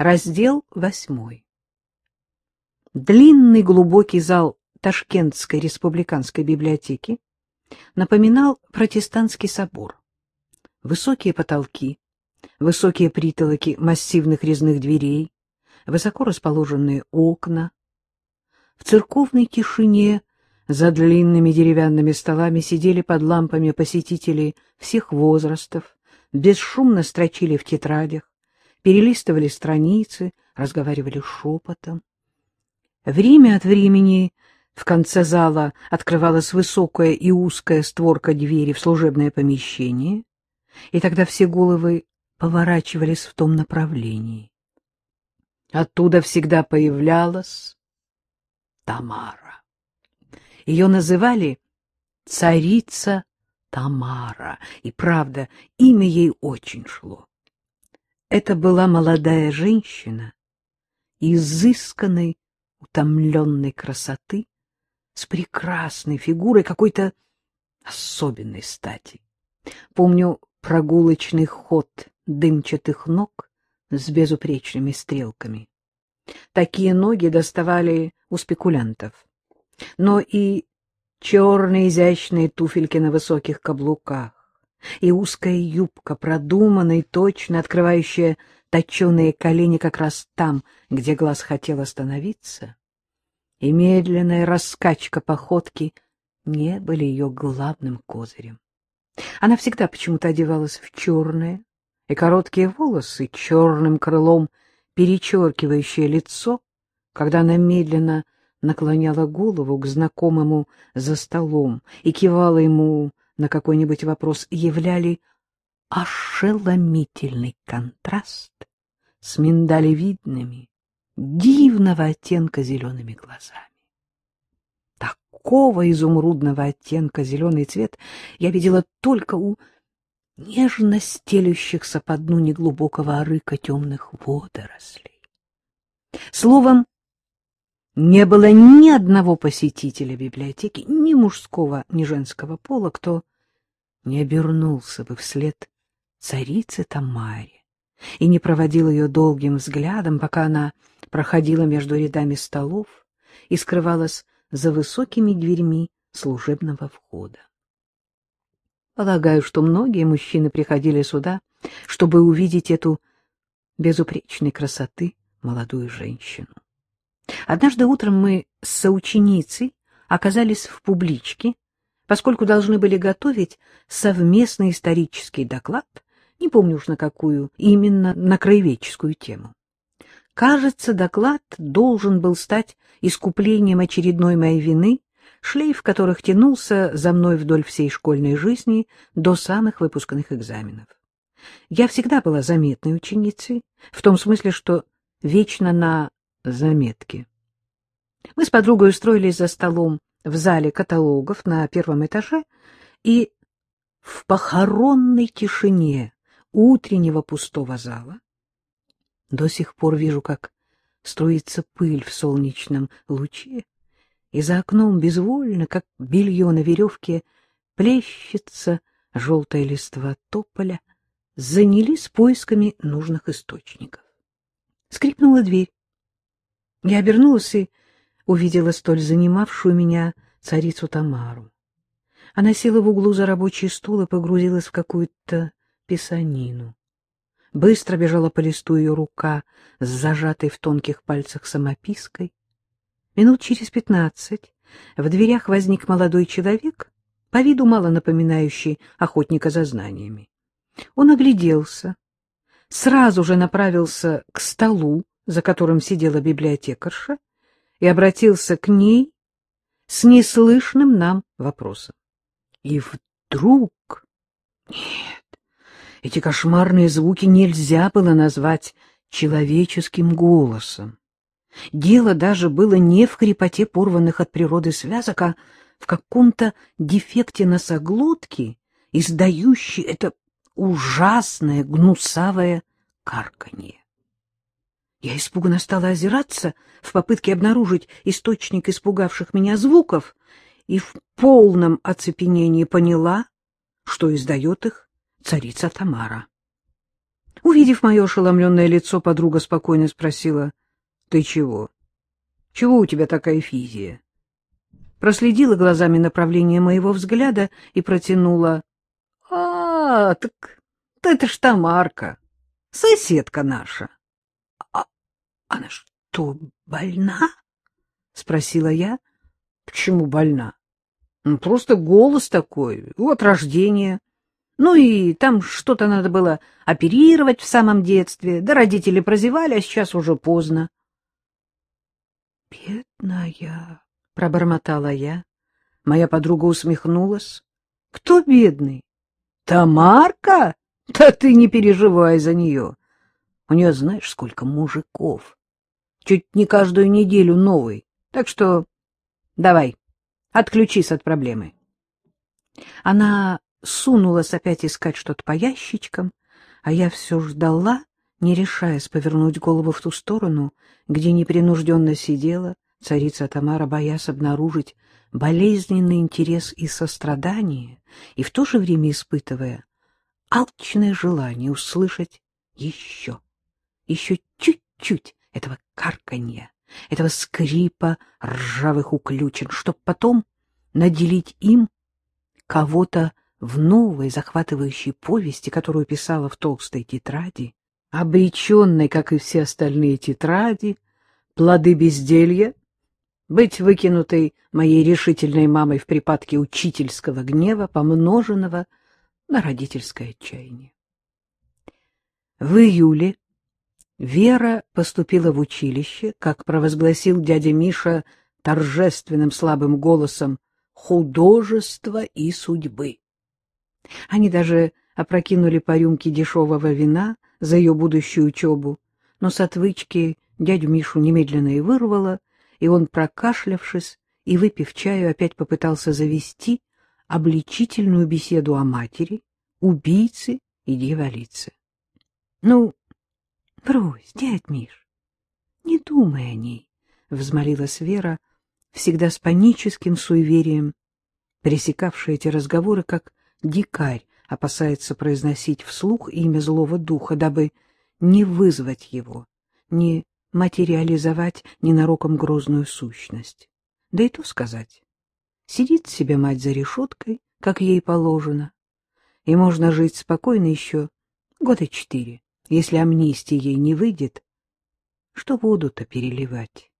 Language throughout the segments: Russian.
Раздел восьмой. Длинный глубокий зал Ташкентской республиканской библиотеки напоминал протестантский собор. Высокие потолки, высокие притолоки массивных резных дверей, высоко расположенные окна. В церковной тишине за длинными деревянными столами сидели под лампами посетители всех возрастов, бесшумно строчили в тетрадях, перелистывали страницы, разговаривали шепотом. Время от времени в конце зала открывалась высокая и узкая створка двери в служебное помещение, и тогда все головы поворачивались в том направлении. Оттуда всегда появлялась Тамара. Ее называли царица Тамара, и, правда, имя ей очень шло. Это была молодая женщина, изысканной, утомленной красоты, с прекрасной фигурой какой-то особенной стати. Помню прогулочный ход дымчатых ног с безупречными стрелками. Такие ноги доставали у спекулянтов. Но и черные изящные туфельки на высоких каблуках, и узкая юбка, продуманная и точно открывающая точеные колени как раз там, где глаз хотел остановиться, и медленная раскачка походки не были ее главным козырем. Она всегда почему-то одевалась в черное, и короткие волосы черным крылом, перечеркивающее лицо, когда она медленно наклоняла голову к знакомому за столом и кивала ему на какой-нибудь вопрос, являли ошеломительный контраст с миндалевидными, дивного оттенка зелеными глазами. Такого изумрудного оттенка зеленый цвет я видела только у нежно стелющихся по дну неглубокого арыка темных водорослей. Словом, не было ни одного посетителя библиотеки, ни мужского, ни женского пола, кто не обернулся бы вслед царице Тамаре и не проводил ее долгим взглядом, пока она проходила между рядами столов и скрывалась за высокими дверьми служебного входа. Полагаю, что многие мужчины приходили сюда, чтобы увидеть эту безупречной красоты молодую женщину. Однажды утром мы с соученицей оказались в публичке, поскольку должны были готовить совместный исторический доклад, не помню уж на какую, именно на краеведческую тему. Кажется, доклад должен был стать искуплением очередной моей вины, шлейф которых тянулся за мной вдоль всей школьной жизни до самых выпускных экзаменов. Я всегда была заметной ученицей, в том смысле, что вечно на заметке. Мы с подругой устроились за столом в зале каталогов на первом этаже, и в похоронной тишине утреннего пустого зала до сих пор вижу, как струится пыль в солнечном луче, и за окном безвольно, как белье на веревке, плещется желтая листва тополя, занялись поисками нужных источников. Скрипнула дверь. Я обернулась и увидела столь занимавшую меня царицу Тамару. Она села в углу за рабочий стол и погрузилась в какую-то писанину. Быстро бежала по листу ее рука с зажатой в тонких пальцах самопиской. Минут через пятнадцать в дверях возник молодой человек, по виду мало напоминающий охотника за знаниями. Он огляделся, сразу же направился к столу, за которым сидела библиотекарша, и обратился к ней с неслышным нам вопросом. И вдруг... Нет, эти кошмарные звуки нельзя было назвать человеческим голосом. Дело даже было не в хрипоте порванных от природы связок, а в каком-то дефекте носоглотки, издающей это ужасное гнусавое карканье. Я испуганно стала озираться в попытке обнаружить источник испугавших меня звуков и в полном оцепенении поняла, что издает их царица Тамара. Увидев мое ошеломленное лицо, подруга спокойно спросила, — Ты чего? Чего у тебя такая физия? Проследила глазами направление моего взгляда и протянула. — А, так это ж Тамарка, соседка наша. Она что, больна? — спросила я. — Почему больна? Ну, просто голос такой, от рождения. Ну и там что-то надо было оперировать в самом детстве, да родители прозевали, а сейчас уже поздно. — Бедная, — пробормотала я. Моя подруга усмехнулась. — Кто бедный? — Тамарка? Да ты не переживай за нее. У нее знаешь, сколько мужиков. Чуть не каждую неделю новый. Так что давай, отключись от проблемы. Она сунулась опять искать что-то по ящичкам, а я все ждала, не решаясь повернуть голову в ту сторону, где непринужденно сидела царица Тамара, боясь обнаружить болезненный интерес и сострадание, и в то же время испытывая алчное желание услышать еще, еще чуть-чуть этого карканья, этого скрипа ржавых уключен, чтоб потом наделить им кого-то в новой захватывающей повести, которую писала в толстой тетради, обреченной, как и все остальные тетради, плоды безделья, быть выкинутой моей решительной мамой в припадке учительского гнева, помноженного на родительское отчаяние. В июле Вера поступила в училище, как провозгласил дядя Миша торжественным слабым голосом, художество и судьбы. Они даже опрокинули по рюмке дешевого вина за ее будущую учебу, но с отвычки дядю Мишу немедленно и вырвало, и он, прокашлявшись и выпив чаю, опять попытался завести обличительную беседу о матери, убийце и дьяволице. — Ну, брось, дядь Миш, не думай о ней, — взмолилась Вера, всегда с паническим суеверием, пресекавшая эти разговоры, как дикарь опасается произносить вслух имя злого духа, дабы не вызвать его, не материализовать ненароком грозную сущность. Да и то сказать. Сидит себе мать за решеткой, как ей положено, и можно жить спокойно еще года четыре, если амнистия ей не выйдет. Что воду-то переливать?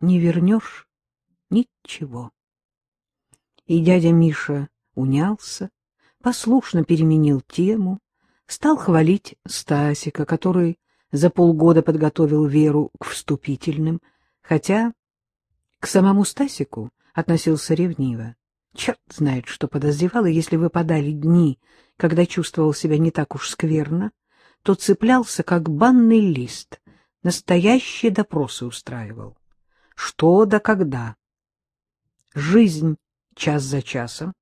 Не вернешь ничего. И дядя Миша унялся, послушно переменил тему, стал хвалить Стасика, который за полгода подготовил Веру к вступительным, хотя к самому Стасику относился ревниво. Черт знает, что подозревал, и если выпадали дни, когда чувствовал себя не так уж скверно, то цеплялся, как банный лист, настоящие допросы устраивал. Что да когда? Жизнь час за часом,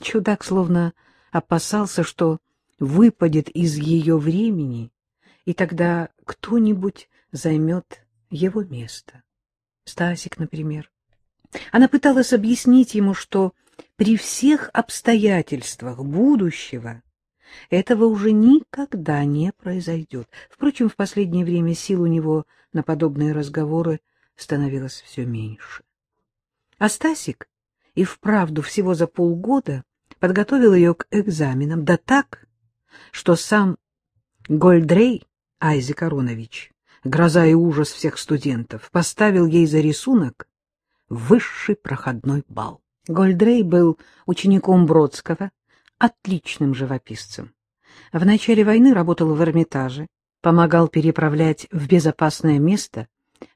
Чудак словно опасался, что выпадет из ее времени, и тогда кто-нибудь займет его место. Стасик, например. Она пыталась объяснить ему, что при всех обстоятельствах будущего этого уже никогда не произойдет. Впрочем, в последнее время сил у него на подобные разговоры становилось все меньше. А Стасик и вправду всего за полгода подготовил ее к экзаменам, да так, что сам Гольдрей Айзек Аронович, гроза и ужас всех студентов, поставил ей за рисунок высший проходной бал. Гольдрей был учеником Бродского, отличным живописцем. В начале войны работал в Эрмитаже, помогал переправлять в безопасное место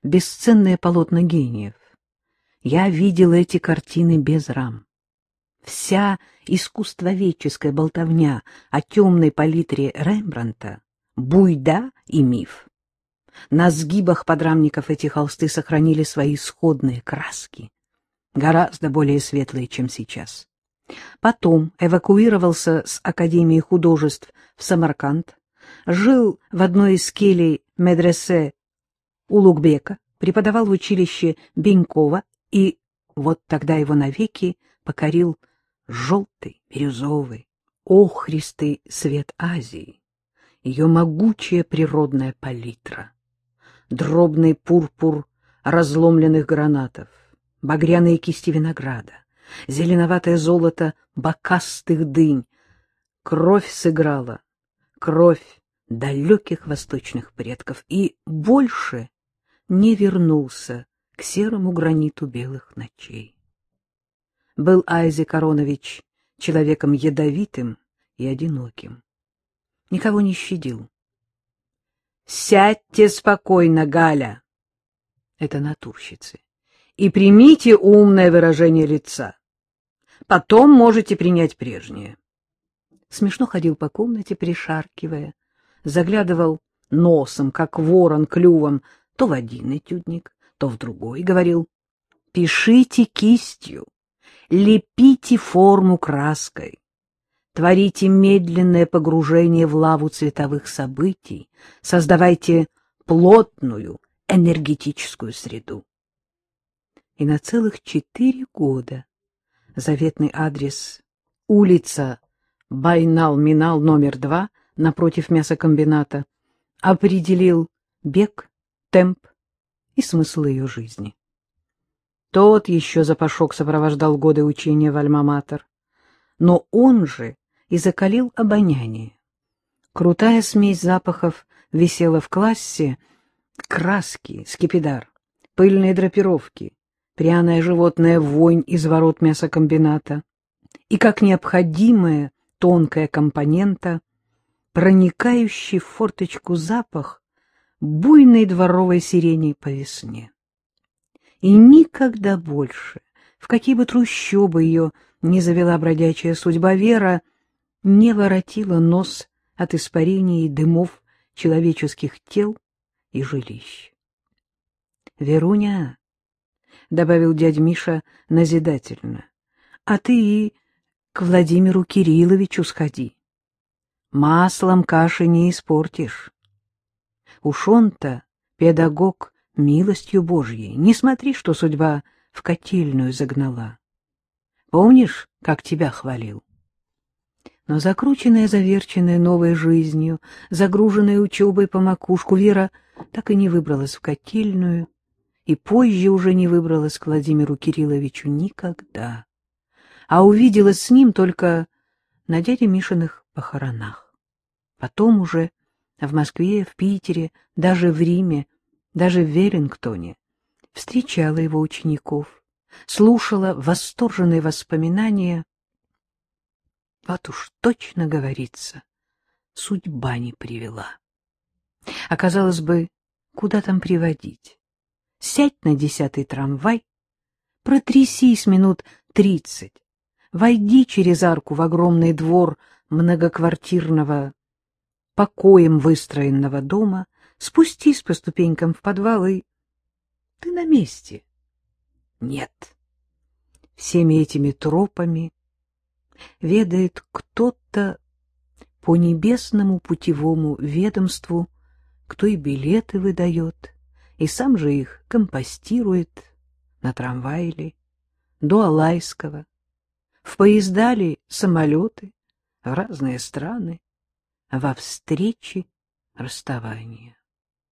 бесценные полотна гениев. Я видел эти картины без рам. Вся искусствоведческая болтовня о темной палитре Рембранта — буйда и миф. На сгибах подрамников эти холсты сохранили свои исходные краски, гораздо более светлые, чем сейчас. Потом эвакуировался с Академии художеств в Самарканд, жил в одной из келей медресе Улугбека, преподавал в училище Бенькова и вот тогда его навеки покорил желтый, бирюзовый, охристый свет Азии, ее могучая природная палитра. Дробный пурпур разломленных гранатов, багряные кисти винограда, зеленоватое золото бокастых дынь. Кровь сыграла, кровь далеких восточных предков, и больше не вернулся к серому граниту белых ночей. Был Айзек Коронович человеком ядовитым и одиноким. Никого не щадил. — Сядьте спокойно, Галя! Это натурщицы. И примите умное выражение лица. Потом можете принять прежнее. Смешно ходил по комнате, пришаркивая, заглядывал носом, как ворон клювом, то в один этюдник, то в другой, говорил, пишите кистью, лепите форму краской, творите медленное погружение в лаву цветовых событий, создавайте плотную энергетическую среду. И на целых четыре года заветный адрес улица Байнал-Минал номер два напротив мясокомбината определил бег, темп и смысл ее жизни. Тот еще запашок сопровождал годы учения в Альма-Матер, но он же и закалил обоняние. Крутая смесь запахов висела в классе, краски, скипидар, пыльные драпировки, пряная животная вонь из ворот мясокомбината и, как необходимая тонкая компонента, проникающий в форточку запах буйной дворовой сирени по весне. И никогда больше, в какие бы трущобы ее не завела бродячая судьба, Вера не воротила нос от испарений и дымов человеческих тел и жилищ. — Веруня, — добавил дядь Миша назидательно, — а ты и к Владимиру Кирилловичу сходи. Маслом каши не испортишь. Уж он-то педагог милостью Божьей. Не смотри, что судьба в котельную загнала. Помнишь, как тебя хвалил? Но закрученная, заверченная новой жизнью, загруженная учебой по макушку, Вера так и не выбралась в котельную, и позже уже не выбралась к Владимиру Кирилловичу никогда, а увиделась с ним только на дяде Мишиных похоронах. Потом уже в Москве, в Питере, даже в Риме даже в Веллингтоне, встречала его учеников, слушала восторженные воспоминания. Вот уж точно говорится, судьба не привела. Оказалось бы, куда там приводить? Сядь на десятый трамвай, протрясись минут тридцать, войди через арку в огромный двор многоквартирного, покоем выстроенного дома, спустись по ступенькам в подвал и... Ты на месте. Нет. Всеми этими тропами ведает кто-то по небесному путевому ведомству, кто и билеты выдает, и сам же их компостирует на трамвае ли, до Алайского, в поезда ли самолеты, в разные страны, во встречи расставания.